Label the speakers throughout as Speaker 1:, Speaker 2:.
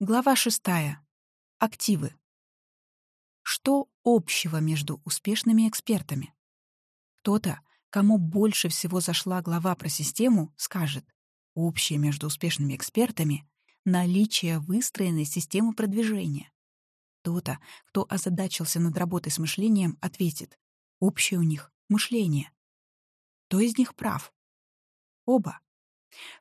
Speaker 1: Глава шестая. Активы. Что общего между успешными экспертами? Кто-то, кому больше всего зашла глава про систему, скажет, общее между успешными экспертами — наличие выстроенной системы продвижения. Кто-то, кто озадачился над работой с мышлением, ответит, общее у них — мышление. Кто из них прав? Оба.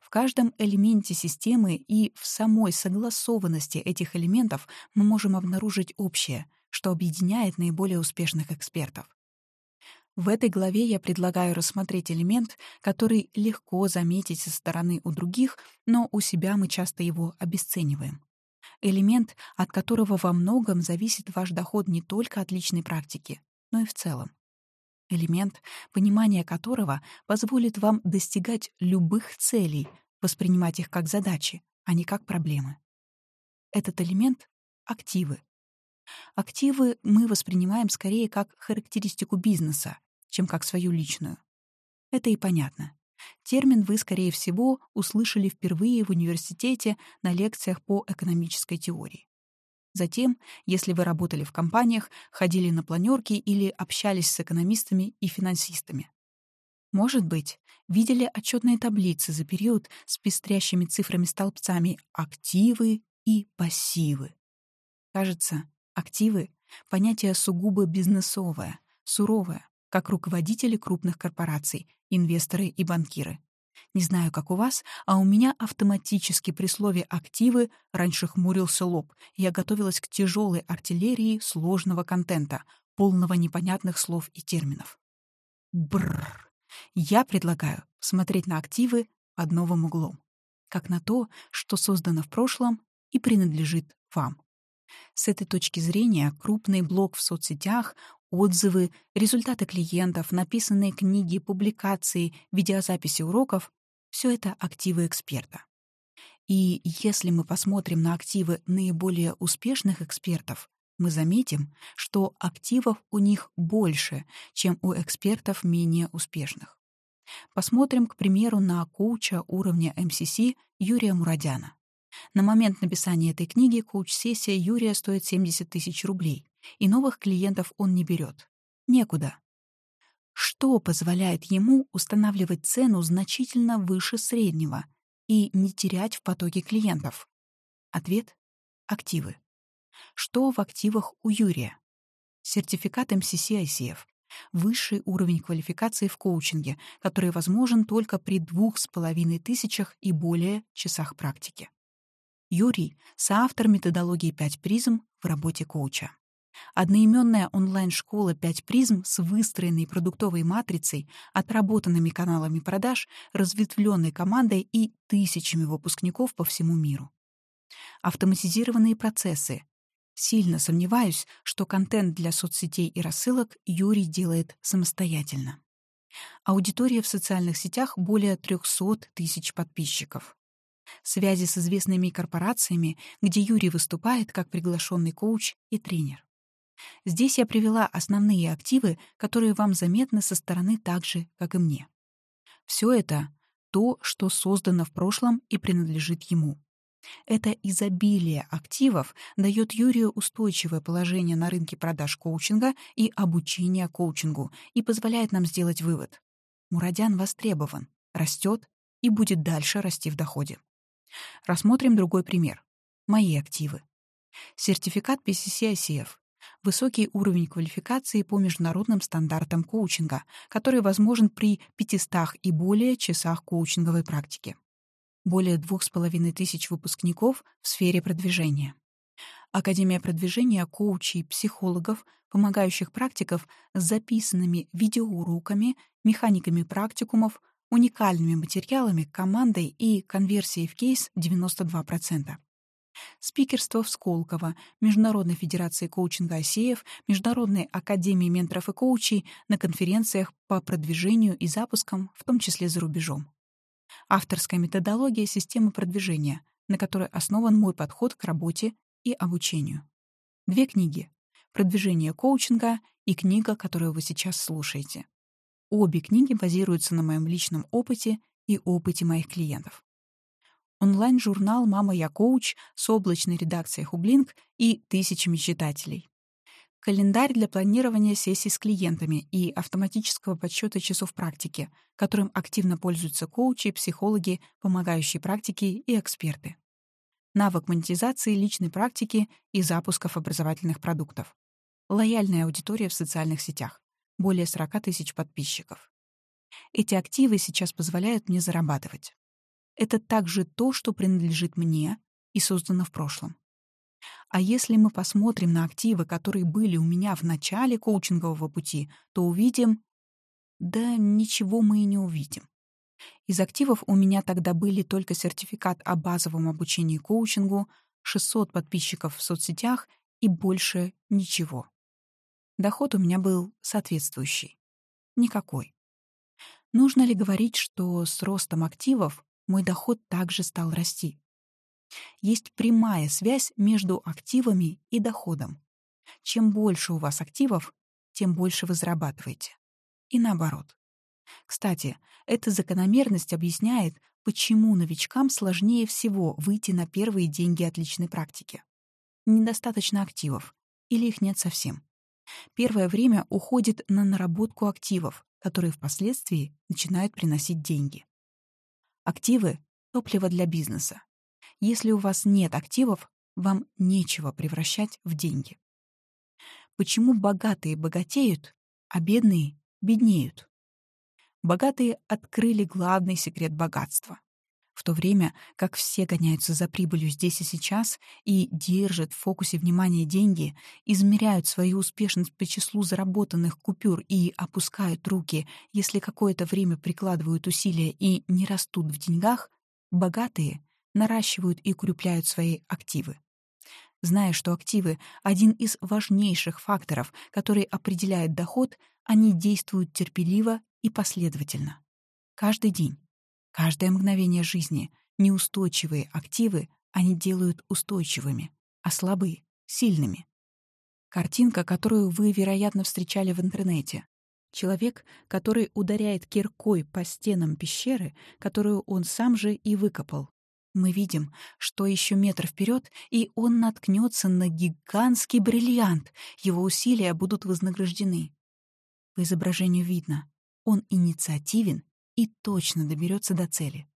Speaker 1: В каждом элементе системы и в самой согласованности этих элементов мы можем обнаружить общее, что объединяет наиболее успешных экспертов. В этой главе я предлагаю рассмотреть элемент, который легко заметить со стороны у других, но у себя мы часто его обесцениваем. Элемент, от которого во многом зависит ваш доход не только от личной практики, но и в целом элемент, понимание которого позволит вам достигать любых целей, воспринимать их как задачи, а не как проблемы. Этот элемент — активы. Активы мы воспринимаем скорее как характеристику бизнеса, чем как свою личную. Это и понятно. Термин вы, скорее всего, услышали впервые в университете на лекциях по экономической теории. Затем, если вы работали в компаниях, ходили на планерки или общались с экономистами и финансистами. Может быть, видели отчетные таблицы за период с пестрящими цифрами-столбцами активы и пассивы. Кажется, активы — понятие сугубо бизнесовое, суровое, как руководители крупных корпораций, инвесторы и банкиры. Не знаю, как у вас, а у меня автоматически при слове «активы» раньше хмурился лоб. Я готовилась к тяжелой артиллерии сложного контента, полного непонятных слов и терминов. Бррр. Я предлагаю смотреть на активы под новым углом. Как на то, что создано в прошлом и принадлежит вам. С этой точки зрения крупный блог в соцсетях, отзывы, результаты клиентов, написанные книги, публикации, видеозаписи уроков — все это активы эксперта. И если мы посмотрим на активы наиболее успешных экспертов, мы заметим, что активов у них больше, чем у экспертов менее успешных. Посмотрим, к примеру, на коуча уровня МСС Юрия Мурадяна. На момент написания этой книги коуч-сессия Юрия стоит 70 тысяч рублей, и новых клиентов он не берет. Некуда. Что позволяет ему устанавливать цену значительно выше среднего и не терять в потоке клиентов? Ответ — активы. Что в активах у Юрия? Сертификат МСС ICF — высший уровень квалификации в коучинге, который возможен только при двух с половиной тысячах и более часах практики. Юрий — соавтор методологии 5 призм в работе коуча. Одноименная онлайн-школа 5 призм с выстроенной продуктовой матрицей, отработанными каналами продаж, разветвленной командой и тысячами выпускников по всему миру. Автоматизированные процессы. Сильно сомневаюсь, что контент для соцсетей и рассылок Юрий делает самостоятельно. Аудитория в социальных сетях более 300 тысяч подписчиков связи с известными корпорациями, где Юрий выступает как приглашенный коуч и тренер. Здесь я привела основные активы, которые вам заметны со стороны так же, как и мне. Все это — то, что создано в прошлом и принадлежит ему. Это изобилие активов дает Юрию устойчивое положение на рынке продаж коучинга и обучения коучингу и позволяет нам сделать вывод. Мурадян востребован, растет и будет дальше расти в доходе. Рассмотрим другой пример. Мои активы. Сертификат PCC-ICF — высокий уровень квалификации по международным стандартам коучинга, который возможен при 500 и более часах коучинговой практики. Более двух с половиной тысяч выпускников в сфере продвижения. Академия продвижения коучей, психологов, помогающих практиков с записанными видеоуроками, механиками практикумов, уникальными материалами, командой и конверсией в кейс 92%. Спикерство в Сколково, Международной Федерации коучинга ОСЕев, Международной Академии менторов и коучей на конференциях по продвижению и запускам, в том числе за рубежом. Авторская методология системы продвижения, на которой основан мой подход к работе и обучению. Две книги «Продвижение коучинга» и книга, которую вы сейчас слушаете. Обе книги базируются на моем личном опыте и опыте моих клиентов. Онлайн-журнал «Мама, я коуч» с облачной редакцией Хублинг и тысячами читателей. Календарь для планирования сессий с клиентами и автоматического подсчета часов практики, которым активно пользуются коучи, психологи, помогающие практики и эксперты. Навык монетизации личной практики и запусков образовательных продуктов. Лояльная аудитория в социальных сетях. Более 40 тысяч подписчиков. Эти активы сейчас позволяют мне зарабатывать. Это также то, что принадлежит мне и создано в прошлом. А если мы посмотрим на активы, которые были у меня в начале коучингового пути, то увидим... Да ничего мы и не увидим. Из активов у меня тогда были только сертификат о базовом обучении коучингу, 600 подписчиков в соцсетях и больше ничего. Доход у меня был соответствующий. Никакой. Нужно ли говорить, что с ростом активов мой доход также стал расти? Есть прямая связь между активами и доходом. Чем больше у вас активов, тем больше вы зарабатываете. И наоборот. Кстати, эта закономерность объясняет, почему новичкам сложнее всего выйти на первые деньги от личной практики. Недостаточно активов, или их нет совсем. Первое время уходит на наработку активов, которые впоследствии начинают приносить деньги. Активы — топливо для бизнеса. Если у вас нет активов, вам нечего превращать в деньги. Почему богатые богатеют, а бедные беднеют? Богатые открыли главный секрет богатства. В то время как все гоняются за прибылью здесь и сейчас и держат в фокусе внимания деньги, измеряют свою успешность по числу заработанных купюр и опускают руки, если какое-то время прикладывают усилия и не растут в деньгах, богатые наращивают и укрепляют свои активы. Зная, что активы — один из важнейших факторов, который определяет доход, они действуют терпеливо и последовательно. Каждый день, каждое мгновение жизни неустойчивые активы они делают устойчивыми, а слабые — сильными. Картинка, которую вы, вероятно, встречали в интернете. Человек, который ударяет киркой по стенам пещеры, которую он сам же и выкопал. Мы видим, что еще метр вперед, и он наткнется на гигантский бриллиант. Его усилия будут вознаграждены. По изображению видно, он инициативен и точно доберется до цели.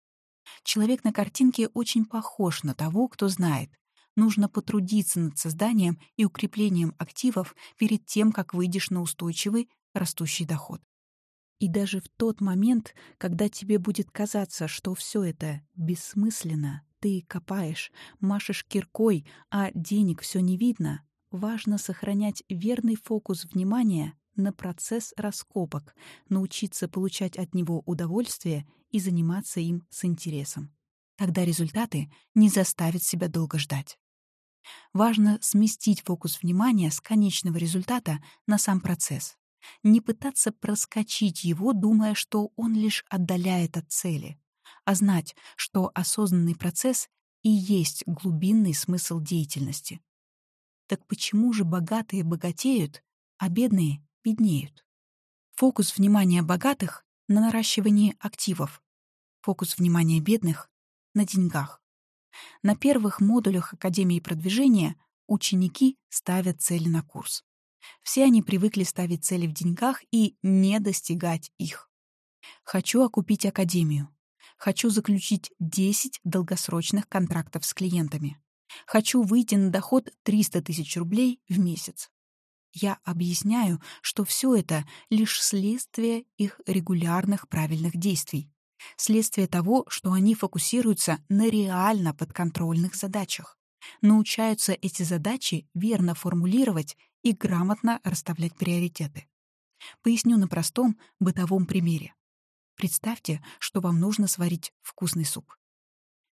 Speaker 1: Человек на картинке очень похож на того, кто знает. Нужно потрудиться над созданием и укреплением активов перед тем, как выйдешь на устойчивый растущий доход. И даже в тот момент, когда тебе будет казаться, что все это бессмысленно, ты копаешь, машешь киркой, а денег все не видно, важно сохранять верный фокус внимания на процесс раскопок, научиться получать от него удовольствие и заниматься им с интересом. Тогда результаты не заставят себя долго ждать. Важно сместить фокус внимания с конечного результата на сам процесс не пытаться проскочить его, думая, что он лишь отдаляет от цели, а знать, что осознанный процесс и есть глубинный смысл деятельности. Так почему же богатые богатеют, а бедные беднеют? Фокус внимания богатых — на наращивании активов, фокус внимания бедных — на деньгах. На первых модулях Академии продвижения ученики ставят цели на курс. Все они привыкли ставить цели в деньгах и не достигать их. Хочу окупить академию. Хочу заключить 10 долгосрочных контрактов с клиентами. Хочу выйти на доход 300 тысяч рублей в месяц. Я объясняю, что все это — лишь следствие их регулярных правильных действий. Следствие того, что они фокусируются на реально подконтрольных задачах. Научаются эти задачи верно формулировать и грамотно расставлять приоритеты. Поясню на простом бытовом примере. Представьте, что вам нужно сварить вкусный суп.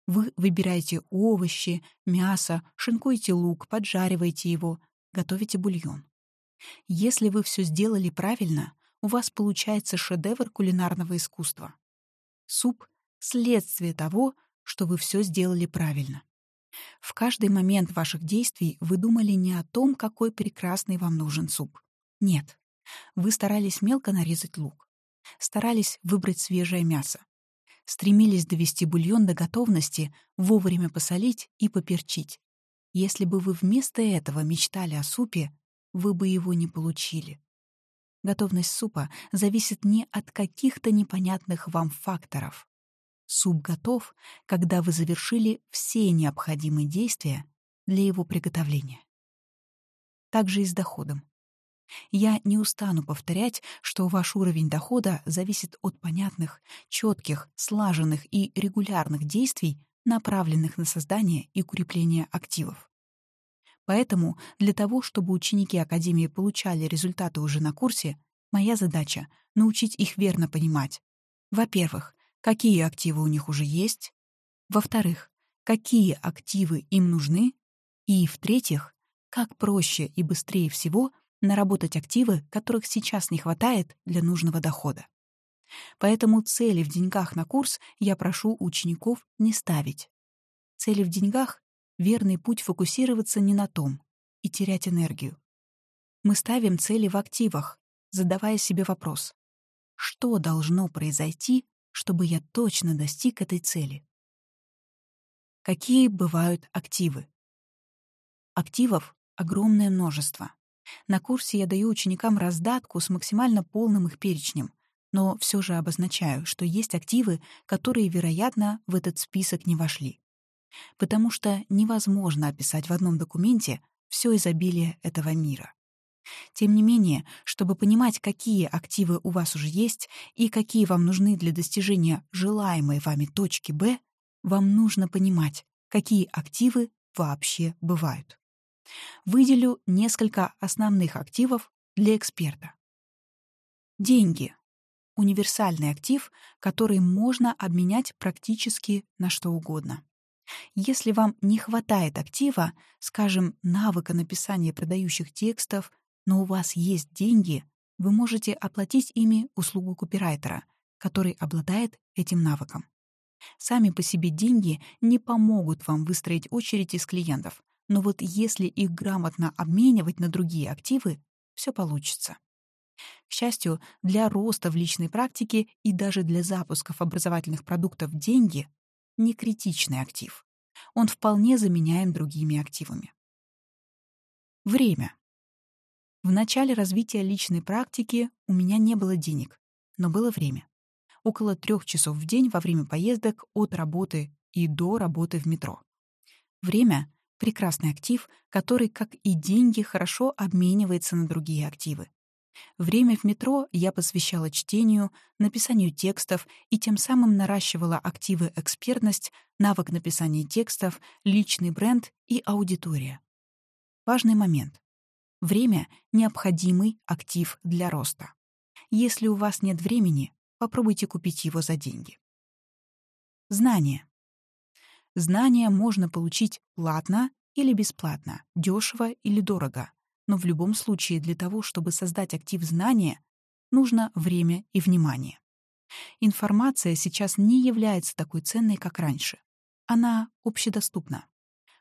Speaker 1: Вы выбираете овощи, мясо, шинкуете лук, поджариваете его, готовите бульон. Если вы все сделали правильно, у вас получается шедевр кулинарного искусства. Суп — следствие того, что вы все сделали правильно. В каждый момент ваших действий вы думали не о том, какой прекрасный вам нужен суп. Нет. Вы старались мелко нарезать лук. Старались выбрать свежее мясо. стремились довести бульон до готовности, вовремя посолить и поперчить. Если бы вы вместо этого мечтали о супе, вы бы его не получили. Готовность супа зависит не от каких-то непонятных вам факторов. Суп готов, когда вы завершили все необходимые действия для его приготовления. Также и с доходом. Я не устану повторять, что ваш уровень дохода зависит от понятных, четких, слаженных и регулярных действий, направленных на создание и укрепление активов. Поэтому для того, чтобы ученики Академии получали результаты уже на курсе, моя задача — научить их верно понимать. Во-первых, какие активы у них уже есть. Во-вторых, какие активы им нужны. И, в-третьих, как проще и быстрее всего наработать активы, которых сейчас не хватает для нужного дохода. Поэтому цели в деньгах на курс я прошу учеников не ставить. Цели в деньгах — верный путь фокусироваться не на том и терять энергию. Мы ставим цели в активах, задавая себе вопрос, что должно произойти, чтобы я точно достиг этой цели? Какие бывают активы? Активов огромное множество. На курсе я даю ученикам раздатку с максимально полным их перечнем, но все же обозначаю, что есть активы, которые, вероятно, в этот список не вошли. Потому что невозможно описать в одном документе все изобилие этого мира. Тем не менее, чтобы понимать, какие активы у вас уже есть и какие вам нужны для достижения желаемой вами точки Б, вам нужно понимать, какие активы вообще бывают. Выделю несколько основных активов для эксперта. Деньги — универсальный актив, который можно обменять практически на что угодно. Если вам не хватает актива, скажем, навыка написания продающих текстов, но у вас есть деньги, вы можете оплатить ими услугу копирайтера, который обладает этим навыком. Сами по себе деньги не помогут вам выстроить очередь из клиентов, но вот если их грамотно обменивать на другие активы, все получится. К счастью, для роста в личной практике и даже для запусков образовательных продуктов деньги — не критичный актив. Он вполне заменяем другими активами. Время. В начале развития личной практики у меня не было денег, но было время. Около трех часов в день во время поездок от работы и до работы в метро. Время Прекрасный актив, который, как и деньги, хорошо обменивается на другие активы. Время в метро я посвящала чтению, написанию текстов и тем самым наращивала активы экспертность, навык написания текстов, личный бренд и аудитория. Важный момент. Время — необходимый актив для роста. Если у вас нет времени, попробуйте купить его за деньги. Знания. Знания можно получить платно или бесплатно, дешево или дорого. Но в любом случае для того, чтобы создать актив знания, нужно время и внимание. Информация сейчас не является такой ценной, как раньше. Она общедоступна.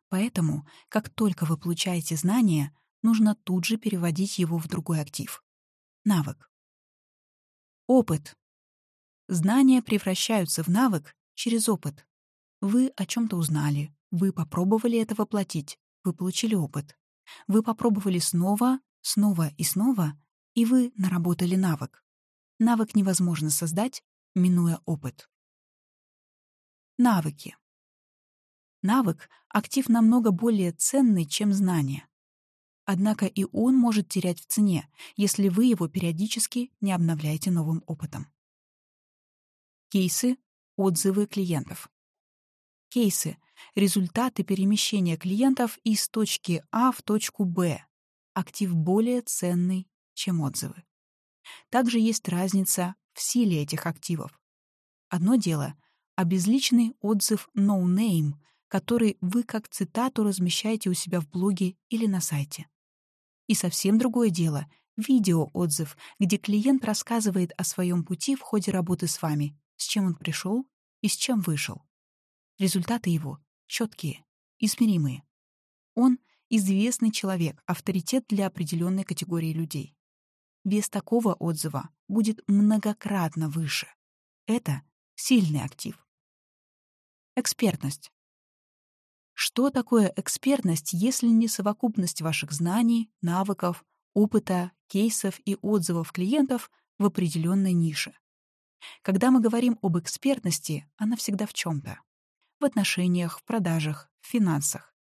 Speaker 1: Поэтому, как только вы получаете знания, нужно тут же переводить его в другой актив. Навык. Опыт. Знания превращаются в навык через опыт. Вы о чем-то узнали, вы попробовали это воплотить, вы получили опыт. Вы попробовали снова, снова и снова, и вы наработали навык. Навык невозможно создать, минуя опыт. Навыки. Навык — актив намного более ценный, чем знание. Однако и он может терять в цене, если вы его периодически не обновляете новым опытом. Кейсы, отзывы клиентов. Кейсы — результаты перемещения клиентов из точки А в точку Б. Актив более ценный, чем отзывы. Также есть разница в силе этих активов. Одно дело — обезличенный отзыв no name, который вы как цитату размещаете у себя в блоге или на сайте. И совсем другое дело — видеоотзыв, где клиент рассказывает о своем пути в ходе работы с вами, с чем он пришел и с чем вышел. Результаты его четкие, измеримые. Он — известный человек, авторитет для определенной категории людей. Вес такого отзыва будет многократно выше. Это сильный актив. Экспертность. Что такое экспертность, если не совокупность ваших знаний, навыков, опыта, кейсов и отзывов клиентов в определенной нише? Когда мы говорим об экспертности, она всегда в чем-то. В отношениях, в продажах, в финансах.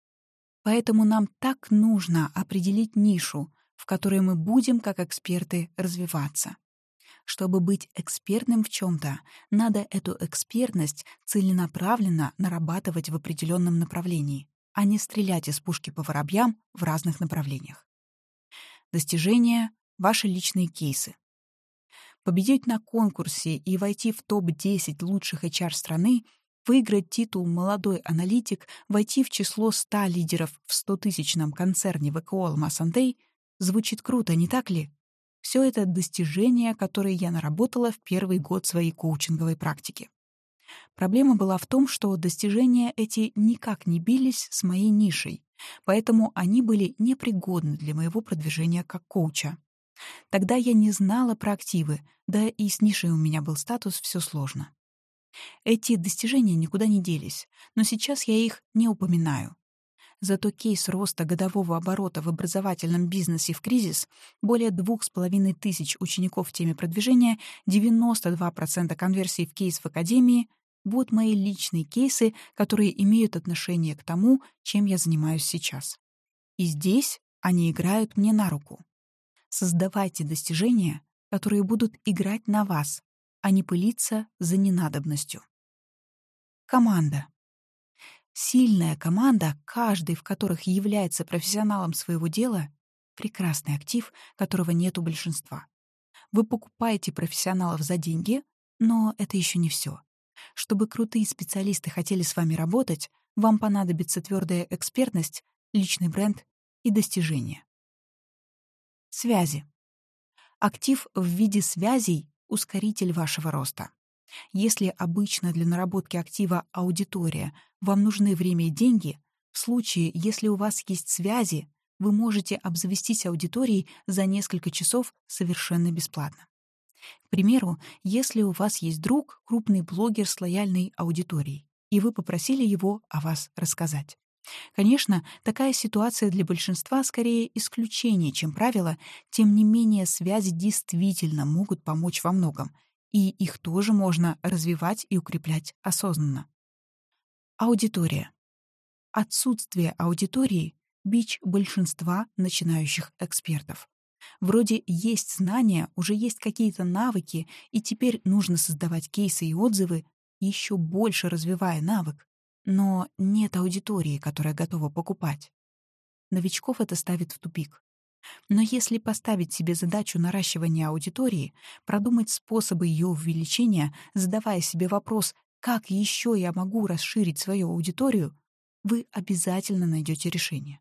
Speaker 1: Поэтому нам так нужно определить нишу, в которой мы будем, как эксперты, развиваться. Чтобы быть экспертным в чем-то, надо эту экспертность целенаправленно нарабатывать в определенном направлении, а не стрелять из пушки по воробьям в разных направлениях. Достижения — ваши личные кейсы. Победить на конкурсе и войти в топ-10 лучших HR страны, выиграть титул «Молодой аналитик», войти в число 100 лидеров в 100-тысячном концерне ВКО «Алмаз-Антей» звучит круто, не так ли? Все это достижения, которые я наработала в первый год своей коучинговой практики. Проблема была в том, что достижения эти никак не бились с моей нишей, поэтому они были непригодны для моего продвижения как коуча. Тогда я не знала про активы, да и с нишей у меня был статус «все сложно». Эти достижения никуда не делись, но сейчас я их не упоминаю. Зато кейс роста годового оборота в образовательном бизнесе в кризис более двух с половиной тысяч учеников в теме продвижения, 92% конверсий в кейс в академии — вот мои личные кейсы, которые имеют отношение к тому, чем я занимаюсь сейчас. И здесь они играют мне на руку. Создавайте достижения, которые будут играть на вас, а не пылиться за ненадобностью. Команда. Сильная команда, каждый в которых является профессионалом своего дела, прекрасный актив, которого нет у большинства. Вы покупаете профессионалов за деньги, но это еще не все. Чтобы крутые специалисты хотели с вами работать, вам понадобится твердая экспертность, личный бренд и достижения. Связи. Актив в виде связей — ускоритель вашего роста. Если обычно для наработки актива аудитория, вам нужны время и деньги, в случае, если у вас есть связи, вы можете обзавестись аудиторией за несколько часов совершенно бесплатно. К примеру, если у вас есть друг, крупный блогер с лояльной аудиторией, и вы попросили его о вас рассказать. Конечно, такая ситуация для большинства скорее исключение, чем правило, тем не менее связи действительно могут помочь во многом — и их тоже можно развивать и укреплять осознанно. Аудитория. Отсутствие аудитории — бич большинства начинающих экспертов. Вроде есть знания, уже есть какие-то навыки, и теперь нужно создавать кейсы и отзывы, еще больше развивая навык. Но нет аудитории, которая готова покупать. Новичков это ставит в тупик. Но если поставить себе задачу наращивания аудитории, продумать способы ее увеличения, задавая себе вопрос, как еще я могу расширить свою аудиторию, вы обязательно найдете решение.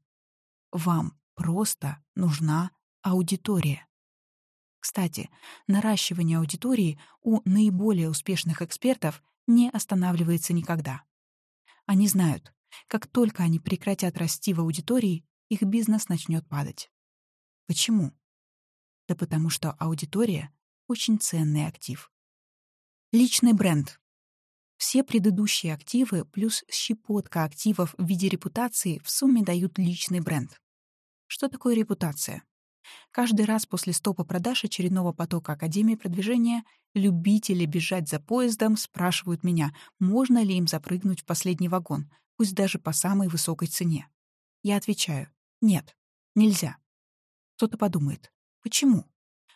Speaker 1: Вам просто нужна аудитория. Кстати, наращивание аудитории у наиболее успешных экспертов не останавливается никогда. Они знают, как только они прекратят расти в аудитории, их бизнес начнет падать. Почему? Да потому что аудитория — очень ценный актив. Личный бренд. Все предыдущие активы плюс щепотка активов в виде репутации в сумме дают личный бренд. Что такое репутация? Каждый раз после стопа продаж очередного потока Академии продвижения любители бежать за поездом спрашивают меня, можно ли им запрыгнуть в последний вагон, пусть даже по самой высокой цене. Я отвечаю, нет, нельзя. Кто-то подумает, почему?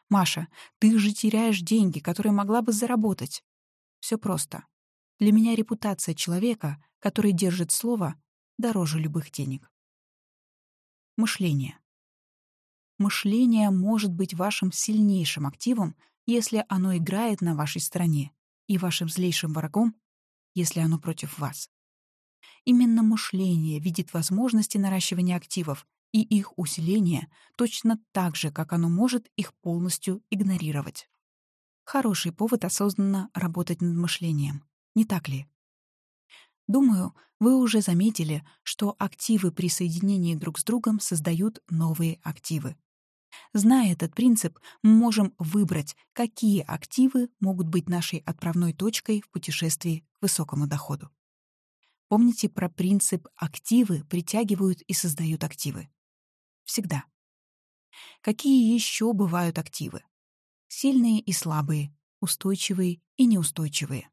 Speaker 1: Маша, ты же теряешь деньги, которые могла бы заработать. Все просто. Для меня репутация человека, который держит слово, дороже любых денег. Мышление. Мышление может быть вашим сильнейшим активом, если оно играет на вашей стороне, и вашим злейшим врагом, если оно против вас. Именно мышление видит возможности наращивания активов и их усиление точно так же, как оно может их полностью игнорировать. Хороший повод осознанно работать над мышлением, не так ли? Думаю, вы уже заметили, что активы при соединении друг с другом создают новые активы. Зная этот принцип, мы можем выбрать, какие активы могут быть нашей отправной точкой в путешествии к высокому доходу. Помните про принцип «активы притягивают и создают активы». Всегда. Какие еще бывают активы? Сильные и слабые, устойчивые и неустойчивые.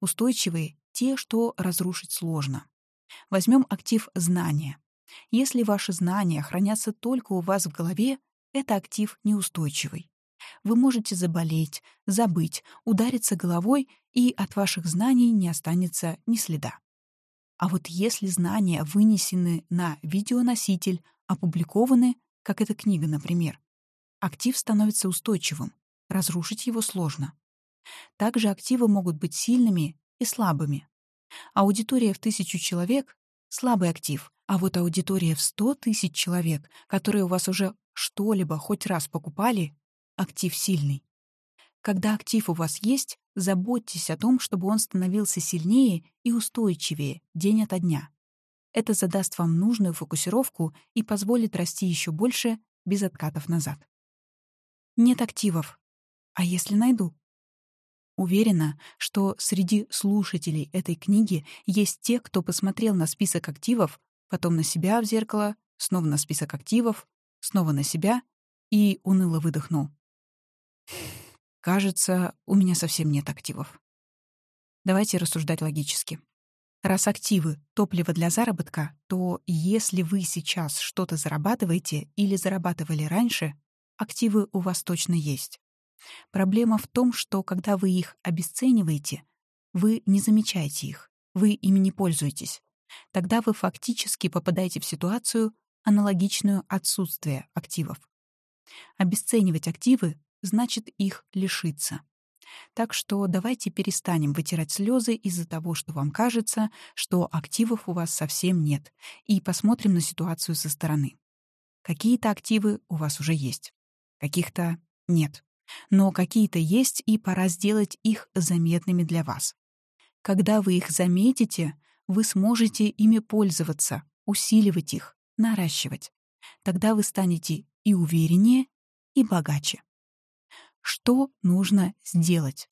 Speaker 1: Устойчивые — те, что разрушить сложно. Возьмем актив знания. Если ваши знания хранятся только у вас в голове, это актив неустойчивый. Вы можете заболеть, забыть, удариться головой, и от ваших знаний не останется ни следа. А вот если знания вынесены на видеоноситель, опубликованы, как эта книга, например, актив становится устойчивым, разрушить его сложно. Также активы могут быть сильными и слабыми. Аудитория в тысячу человек — слабый актив, а вот аудитория в сто тысяч человек, которые у вас уже что-либо хоть раз покупали — актив сильный. Когда актив у вас есть, заботьтесь о том, чтобы он становился сильнее и устойчивее день ото дня. Это задаст вам нужную фокусировку и позволит расти еще больше без откатов назад. Нет активов. А если найду? Уверена, что среди слушателей этой книги есть те, кто посмотрел на список активов, потом на себя в зеркало, снова на список активов, снова на себя и уныло выдохнул. Кажется, у меня совсем нет активов. Давайте рассуждать логически. Раз активы — топливо для заработка, то если вы сейчас что-то зарабатываете или зарабатывали раньше, активы у вас точно есть. Проблема в том, что когда вы их обесцениваете, вы не замечаете их, вы ими не пользуетесь. Тогда вы фактически попадаете в ситуацию, аналогичную отсутствию активов. Обесценивать активы значит их лишиться. Так что давайте перестанем вытирать слезы из-за того, что вам кажется, что активов у вас совсем нет, и посмотрим на ситуацию со стороны. Какие-то активы у вас уже есть, каких-то нет. Но какие-то есть, и пора сделать их заметными для вас. Когда вы их заметите, вы сможете ими пользоваться, усиливать их, наращивать. Тогда вы станете и увереннее, и богаче. Что нужно сделать?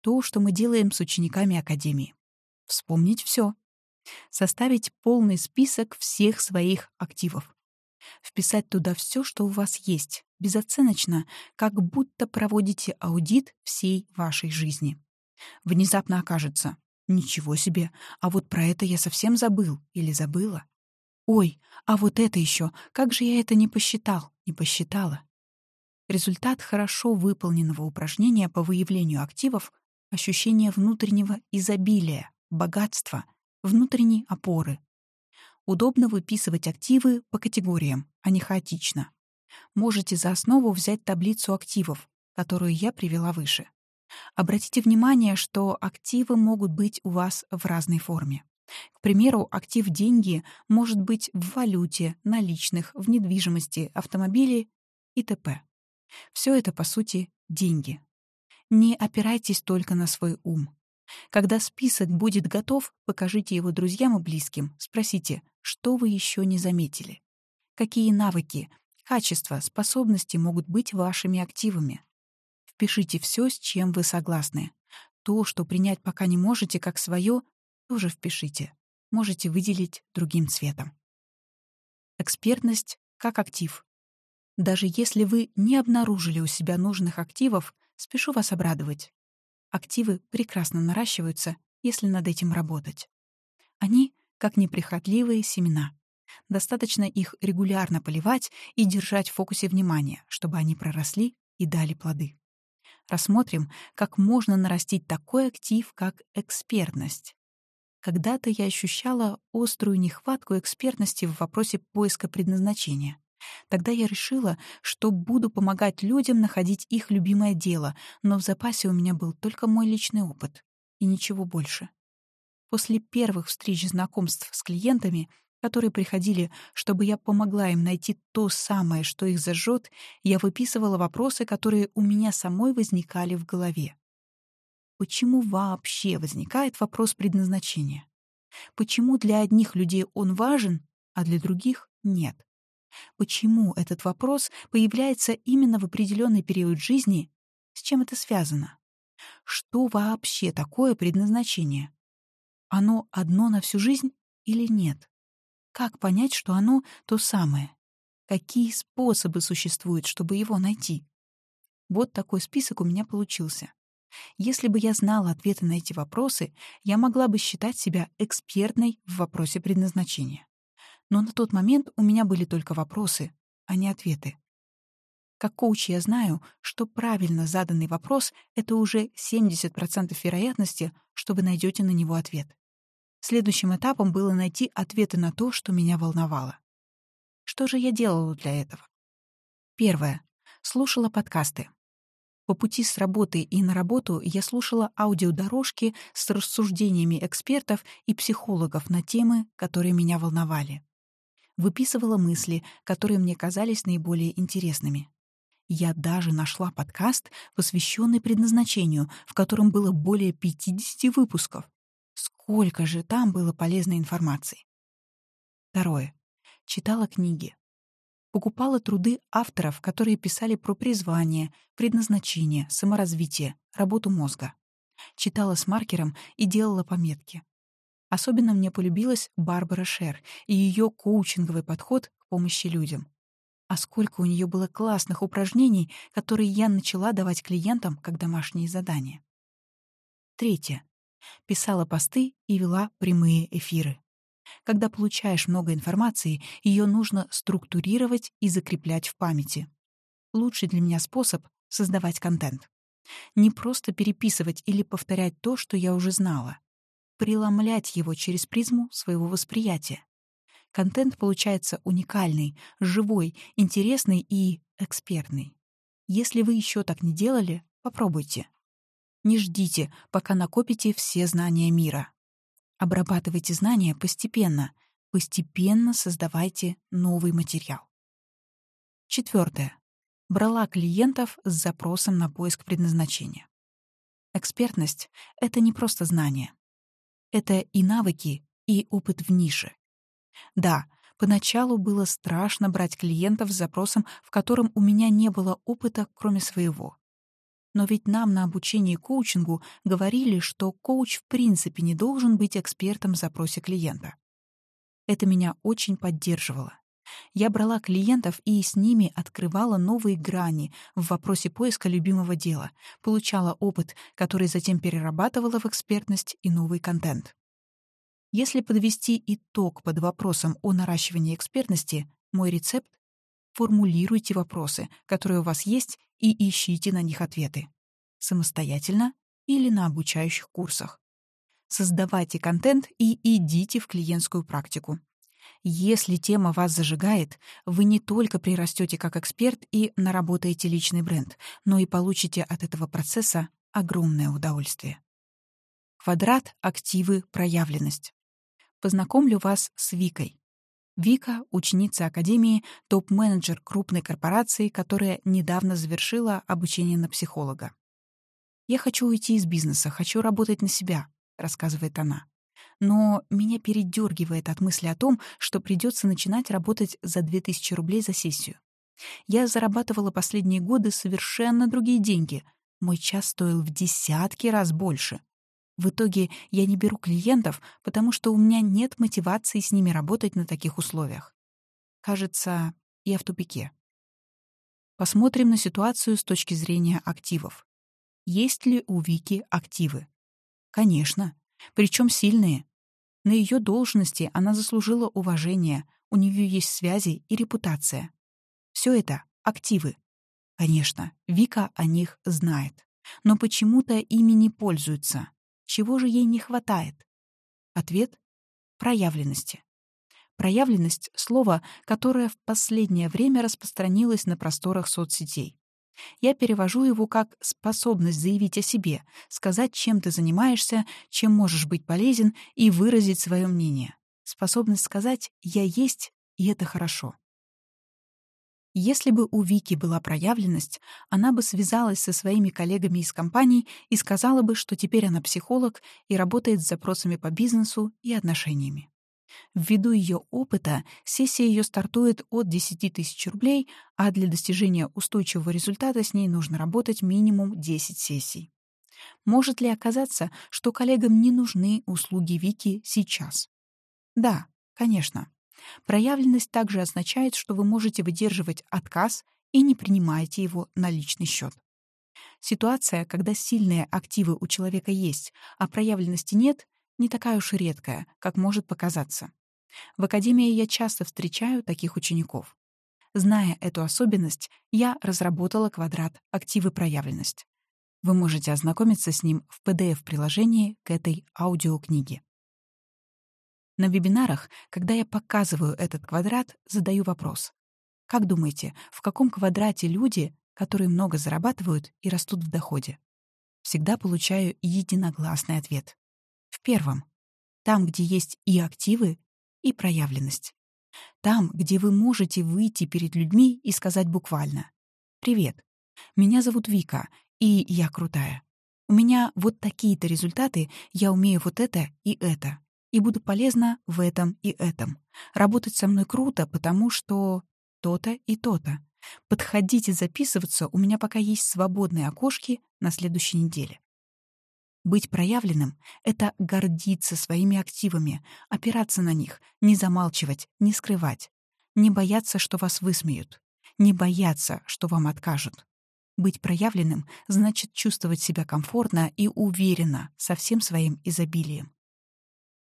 Speaker 1: То, что мы делаем с учениками Академии. Вспомнить все. Составить полный список всех своих активов. Вписать туда все, что у вас есть, безоценочно, как будто проводите аудит всей вашей жизни. Внезапно окажется, ничего себе, а вот про это я совсем забыл или забыла. Ой, а вот это еще, как же я это не посчитал, не посчитала. Результат хорошо выполненного упражнения по выявлению активов — ощущение внутреннего изобилия, богатства, внутренней опоры. Удобно выписывать активы по категориям, а не хаотично. Можете за основу взять таблицу активов, которую я привела выше. Обратите внимание, что активы могут быть у вас в разной форме. К примеру, актив «деньги» может быть в валюте, наличных, в недвижимости, автомобиле и т.п. Все это, по сути, деньги. Не опирайтесь только на свой ум. Когда список будет готов, покажите его друзьям и близким. Спросите, что вы еще не заметили. Какие навыки, качества, способности могут быть вашими активами. Впишите все, с чем вы согласны. То, что принять пока не можете как свое, тоже впишите. Можете выделить другим цветом. Экспертность как актив. Даже если вы не обнаружили у себя нужных активов, спешу вас обрадовать. Активы прекрасно наращиваются, если над этим работать. Они как неприхотливые семена. Достаточно их регулярно поливать и держать в фокусе внимания, чтобы они проросли и дали плоды. Рассмотрим, как можно нарастить такой актив, как экспертность. Когда-то я ощущала острую нехватку экспертности в вопросе поиска предназначения. Тогда я решила, что буду помогать людям находить их любимое дело, но в запасе у меня был только мой личный опыт и ничего больше. После первых встреч знакомств с клиентами, которые приходили, чтобы я помогла им найти то самое, что их зажжет, я выписывала вопросы, которые у меня самой возникали в голове. Почему вообще возникает вопрос предназначения? Почему для одних людей он важен, а для других — нет? Почему этот вопрос появляется именно в определенный период жизни? С чем это связано? Что вообще такое предназначение? Оно одно на всю жизнь или нет? Как понять, что оно то самое? Какие способы существуют, чтобы его найти? Вот такой список у меня получился. Если бы я знала ответы на эти вопросы, я могла бы считать себя экспертной в вопросе предназначения. Но на тот момент у меня были только вопросы, а не ответы. Как коуч я знаю, что правильно заданный вопрос — это уже 70% вероятности, что вы найдете на него ответ. Следующим этапом было найти ответы на то, что меня волновало. Что же я делала для этого? Первое. Слушала подкасты. По пути с работы и на работу я слушала аудиодорожки с рассуждениями экспертов и психологов на темы, которые меня волновали. Выписывала мысли, которые мне казались наиболее интересными. Я даже нашла подкаст, посвященный предназначению, в котором было более 50 выпусков. Сколько же там было полезной информации. Второе. Читала книги. Покупала труды авторов, которые писали про призвание, предназначение, саморазвитие, работу мозга. Читала с маркером и делала пометки. Особенно мне полюбилась Барбара Шер и ее коучинговый подход к помощи людям. А сколько у нее было классных упражнений, которые я начала давать клиентам как домашние задания. Третье. Писала посты и вела прямые эфиры. Когда получаешь много информации, ее нужно структурировать и закреплять в памяти. Лучший для меня способ — создавать контент. Не просто переписывать или повторять то, что я уже знала. Преломлять его через призму своего восприятия. Контент получается уникальный, живой, интересный и экспертный. Если вы еще так не делали, попробуйте. Не ждите, пока накопите все знания мира. Обрабатывайте знания постепенно, постепенно создавайте новый материал. Четвертое. Брала клиентов с запросом на поиск предназначения. Экспертность — это не просто знания. Это и навыки, и опыт в нише. Да, поначалу было страшно брать клиентов с запросом, в котором у меня не было опыта, кроме своего. Но ведь нам на обучении коучингу говорили, что коуч в принципе не должен быть экспертом в запросе клиента. Это меня очень поддерживало. Я брала клиентов и с ними открывала новые грани в вопросе поиска любимого дела, получала опыт, который затем перерабатывала в экспертность и новый контент. Если подвести итог под вопросом о наращивании экспертности, мой рецепт — формулируйте вопросы, которые у вас есть, и ищите на них ответы. Самостоятельно или на обучающих курсах. Создавайте контент и идите в клиентскую практику. Если тема вас зажигает, вы не только прирастете как эксперт и наработаете личный бренд, но и получите от этого процесса огромное удовольствие. Квадрат активы проявленность. Познакомлю вас с Викой. Вика — ученица Академии, топ-менеджер крупной корпорации, которая недавно завершила обучение на психолога. «Я хочу уйти из бизнеса, хочу работать на себя», — рассказывает она. Но меня передергивает от мысли о том, что придется начинать работать за 2000 рублей за сессию. Я зарабатывала последние годы совершенно другие деньги. Мой час стоил в десятки раз больше. В итоге я не беру клиентов, потому что у меня нет мотивации с ними работать на таких условиях. Кажется, я в тупике. Посмотрим на ситуацию с точки зрения активов. Есть ли у Вики активы? Конечно, причем сильные. На ее должности она заслужила уважение, у нее есть связи и репутация. Все это — активы. Конечно, Вика о них знает. Но почему-то ими не пользуется. Чего же ей не хватает? Ответ — проявленности. Проявленность — слово, которое в последнее время распространилось на просторах соцсетей. Я перевожу его как способность заявить о себе, сказать, чем ты занимаешься, чем можешь быть полезен и выразить свое мнение. Способность сказать «я есть, и это хорошо». Если бы у Вики была проявленность, она бы связалась со своими коллегами из компаний и сказала бы, что теперь она психолог и работает с запросами по бизнесу и отношениями. Ввиду ее опыта, сессия ее стартует от 10 тысяч рублей, а для достижения устойчивого результата с ней нужно работать минимум 10 сессий. Может ли оказаться, что коллегам не нужны услуги Вики сейчас? Да, конечно. Проявленность также означает, что вы можете выдерживать отказ и не принимаете его на личный счет. Ситуация, когда сильные активы у человека есть, а проявленности нет, не такая уж и редкая, как может показаться. В академии я часто встречаю таких учеников. Зная эту особенность, я разработала квадрат «Активы проявленность». Вы можете ознакомиться с ним в PDF-приложении к этой аудиокниге. На вебинарах, когда я показываю этот квадрат, задаю вопрос. Как думаете, в каком квадрате люди, которые много зарабатывают и растут в доходе? Всегда получаю единогласный ответ. В первом. Там, где есть и активы, и проявленность. Там, где вы можете выйти перед людьми и сказать буквально «Привет, меня зовут Вика, и я крутая. У меня вот такие-то результаты, я умею вот это и это, и буду полезна в этом и этом. Работать со мной круто, потому что то-то и то-то. Подходите записываться, у меня пока есть свободные окошки на следующей неделе. Быть проявленным — это гордиться своими активами, опираться на них, не замалчивать, не скрывать, не бояться, что вас высмеют, не бояться, что вам откажут. Быть проявленным значит чувствовать себя комфортно и уверенно со всем своим изобилием.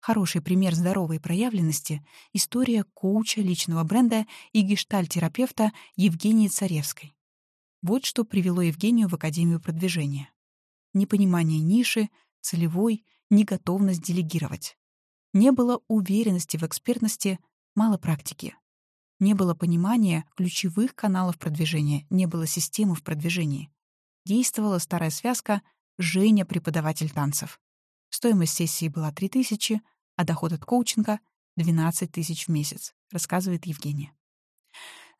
Speaker 1: Хороший пример здоровой проявленности — история коуча личного бренда и гештальтерапевта Евгении Царевской. Вот что привело Евгению в Академию продвижения. Непонимание ниши, целевой, неготовность делегировать. Не было уверенности в экспертности, мало практики. Не было понимания ключевых каналов продвижения, не было системы в продвижении. Действовала старая связка «Женя — преподаватель танцев». Стоимость сессии была 3000, а доход от коучинга — 12 тысяч в месяц, рассказывает Евгения.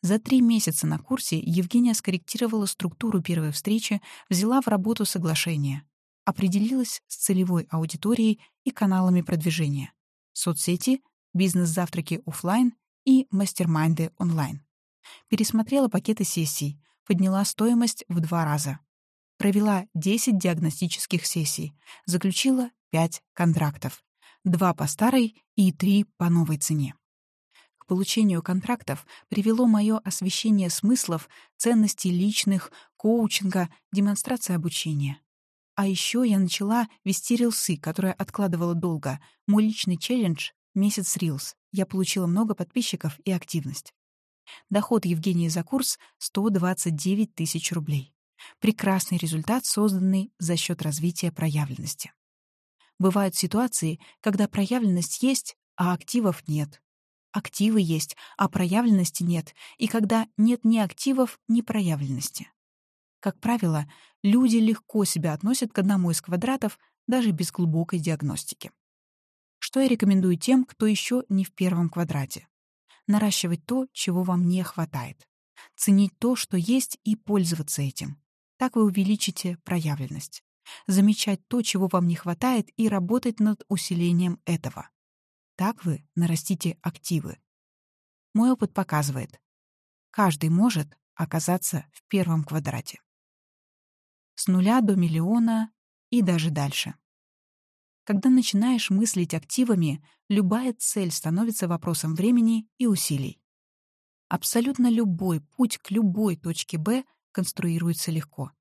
Speaker 1: За три месяца на курсе Евгения скорректировала структуру первой встречи, взяла в работу соглашение, определилась с целевой аудиторией и каналами продвижения. Соцсети, бизнес-завтраки офлайн и мастер-майнды онлайн. Пересмотрела пакеты сессий, подняла стоимость в два раза. Провела 10 диагностических сессий, заключила 5 контрактов, 2 по старой и 3 по новой цене. К получению контрактов привело мое освещение смыслов, ценностей личных, коучинга, демонстрация обучения. А еще я начала вести рилсы, которые откладывала долго. Мой личный челлендж — месяц рилс я получила много подписчиков и активность. Доход Евгении за курс — 129 тысяч рублей. Прекрасный результат, созданный за счет развития проявленности. Бывают ситуации, когда проявленность есть, а активов нет. Активы есть, а проявленности нет, и когда нет ни активов, ни проявленности. Как правило, люди легко себя относят к одному из квадратов даже без глубокой диагностики. Что я рекомендую тем, кто еще не в первом квадрате? Наращивать то, чего вам не хватает. Ценить то, что есть, и пользоваться этим. Так вы увеличите проявленность. Замечать то, чего вам не хватает, и работать над усилением этого. Так вы нарастите активы. Мой опыт показывает, каждый может оказаться в первом квадрате. С нуля до миллиона и даже дальше. Когда начинаешь мыслить активами, любая цель становится вопросом времени и усилий. Абсолютно любой путь к любой точке Б конструируется легко.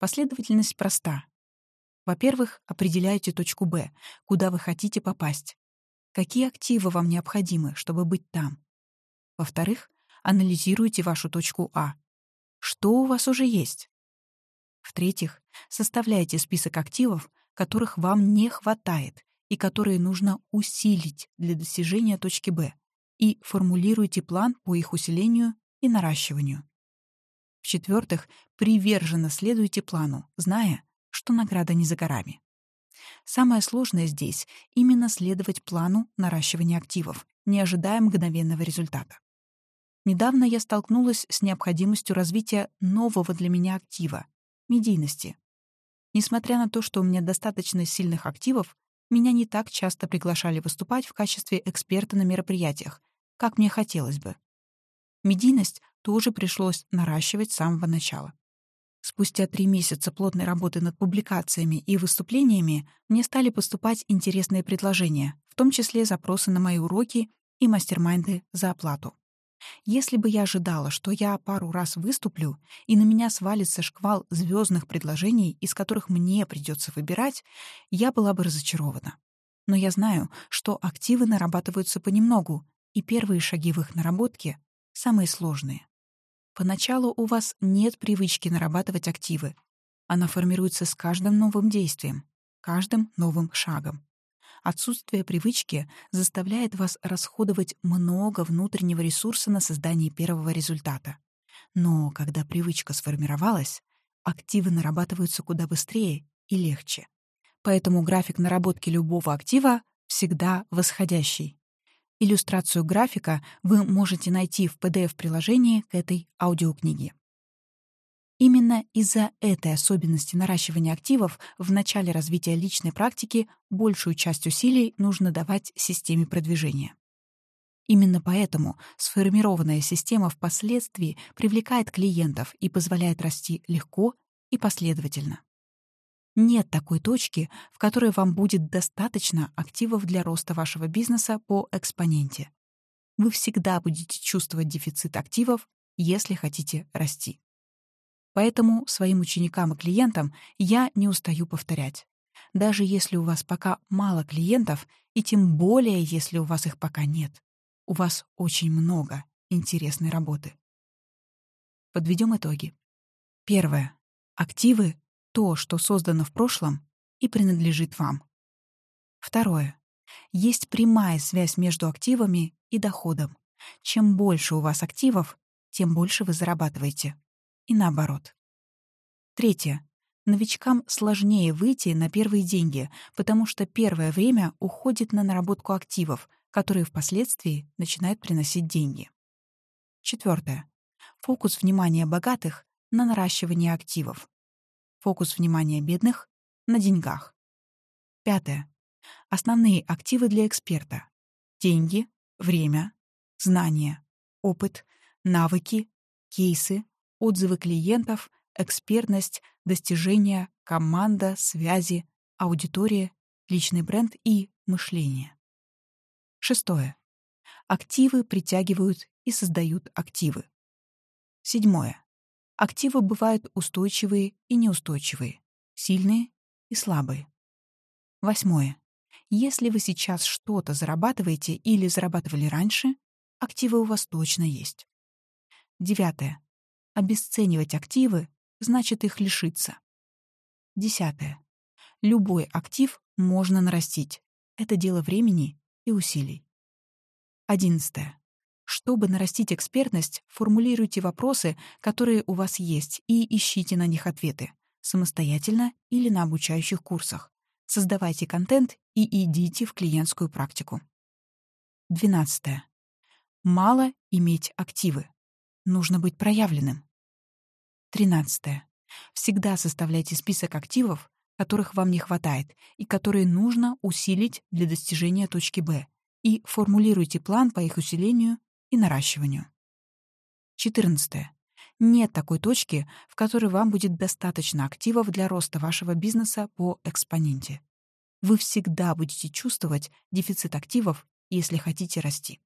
Speaker 1: Последовательность проста. Во-первых, определяете точку Б, куда вы хотите попасть. Какие активы вам необходимы, чтобы быть там? Во-вторых, анализируйте вашу точку А. Что у вас уже есть? В-третьих, составляйте список активов, которых вам не хватает и которые нужно усилить для достижения точки Б, и формулируйте план по их усилению и наращиванию. В-четвертых, приверженно следуйте плану, зная, что награда не за горами. Самое сложное здесь — именно следовать плану наращивания активов, не ожидая мгновенного результата. Недавно я столкнулась с необходимостью развития нового для меня актива — медийности. Несмотря на то, что у меня достаточно сильных активов, меня не так часто приглашали выступать в качестве эксперта на мероприятиях, как мне хотелось бы. Медийность тоже пришлось наращивать с самого начала. Спустя три месяца плотной работы над публикациями и выступлениями мне стали поступать интересные предложения, в том числе запросы на мои уроки и мастер-майнды за оплату. Если бы я ожидала, что я пару раз выступлю, и на меня свалится шквал звездных предложений, из которых мне придется выбирать, я была бы разочарована. Но я знаю, что активы нарабатываются понемногу, и первые шаги в их наработке — самые сложные. Поначалу у вас нет привычки нарабатывать активы. Она формируется с каждым новым действием, каждым новым шагом. Отсутствие привычки заставляет вас расходовать много внутреннего ресурса на создание первого результата. Но когда привычка сформировалась, активы нарабатываются куда быстрее и легче. Поэтому график наработки любого актива всегда восходящий. Иллюстрацию графика вы можете найти в PDF-приложении к этой аудиокниге. Именно из-за этой особенности наращивания активов в начале развития личной практики большую часть усилий нужно давать системе продвижения. Именно поэтому сформированная система впоследствии привлекает клиентов и позволяет расти легко и последовательно. Нет такой точки, в которой вам будет достаточно активов для роста вашего бизнеса по экспоненте. Вы всегда будете чувствовать дефицит активов, если хотите расти. Поэтому своим ученикам и клиентам я не устаю повторять. Даже если у вас пока мало клиентов, и тем более, если у вас их пока нет, у вас очень много интересной работы. Подведем итоги. Первое. Активы — то, что создано в прошлом и принадлежит вам. Второе. Есть прямая связь между активами и доходом. Чем больше у вас активов, тем больше вы зарабатываете и наоборот. Третье. Новичкам сложнее выйти на первые деньги, потому что первое время уходит на наработку активов, которые впоследствии начинают приносить деньги. Четвертое. Фокус внимания богатых на наращивание активов. Фокус внимания бедных — на деньгах. Пятое. Основные активы для эксперта. Деньги, время, знания, опыт, навыки, кейсы, отзывы клиентов, экспертность, достижения, команда, связи, аудитория, личный бренд и мышление. Шестое. Активы притягивают и создают активы. Седьмое. Активы бывают устойчивые и неустойчивые, сильные и слабые. Восьмое. Если вы сейчас что-то зарабатываете или зарабатывали раньше, активы у вас точно есть. Девятое. Обесценивать активы значит их лишиться. Десятое. Любой актив можно нарастить. Это дело времени и усилий. Одиннадцатое. Чтобы нарастить экспертность, формулируйте вопросы, которые у вас есть, и ищите на них ответы, самостоятельно или на обучающих курсах. Создавайте контент и идите в клиентскую практику. Двенадцатое. Мало иметь активы. Нужно быть проявленным. Тринадцатое. Всегда составляйте список активов, которых вам не хватает и которые нужно усилить для достижения точки Б, и формулируйте план по их усилению и наращиванию. Четырнадцатое. Нет такой точки, в которой вам будет достаточно активов для роста вашего бизнеса по экспоненте. Вы всегда будете чувствовать дефицит активов, если хотите расти.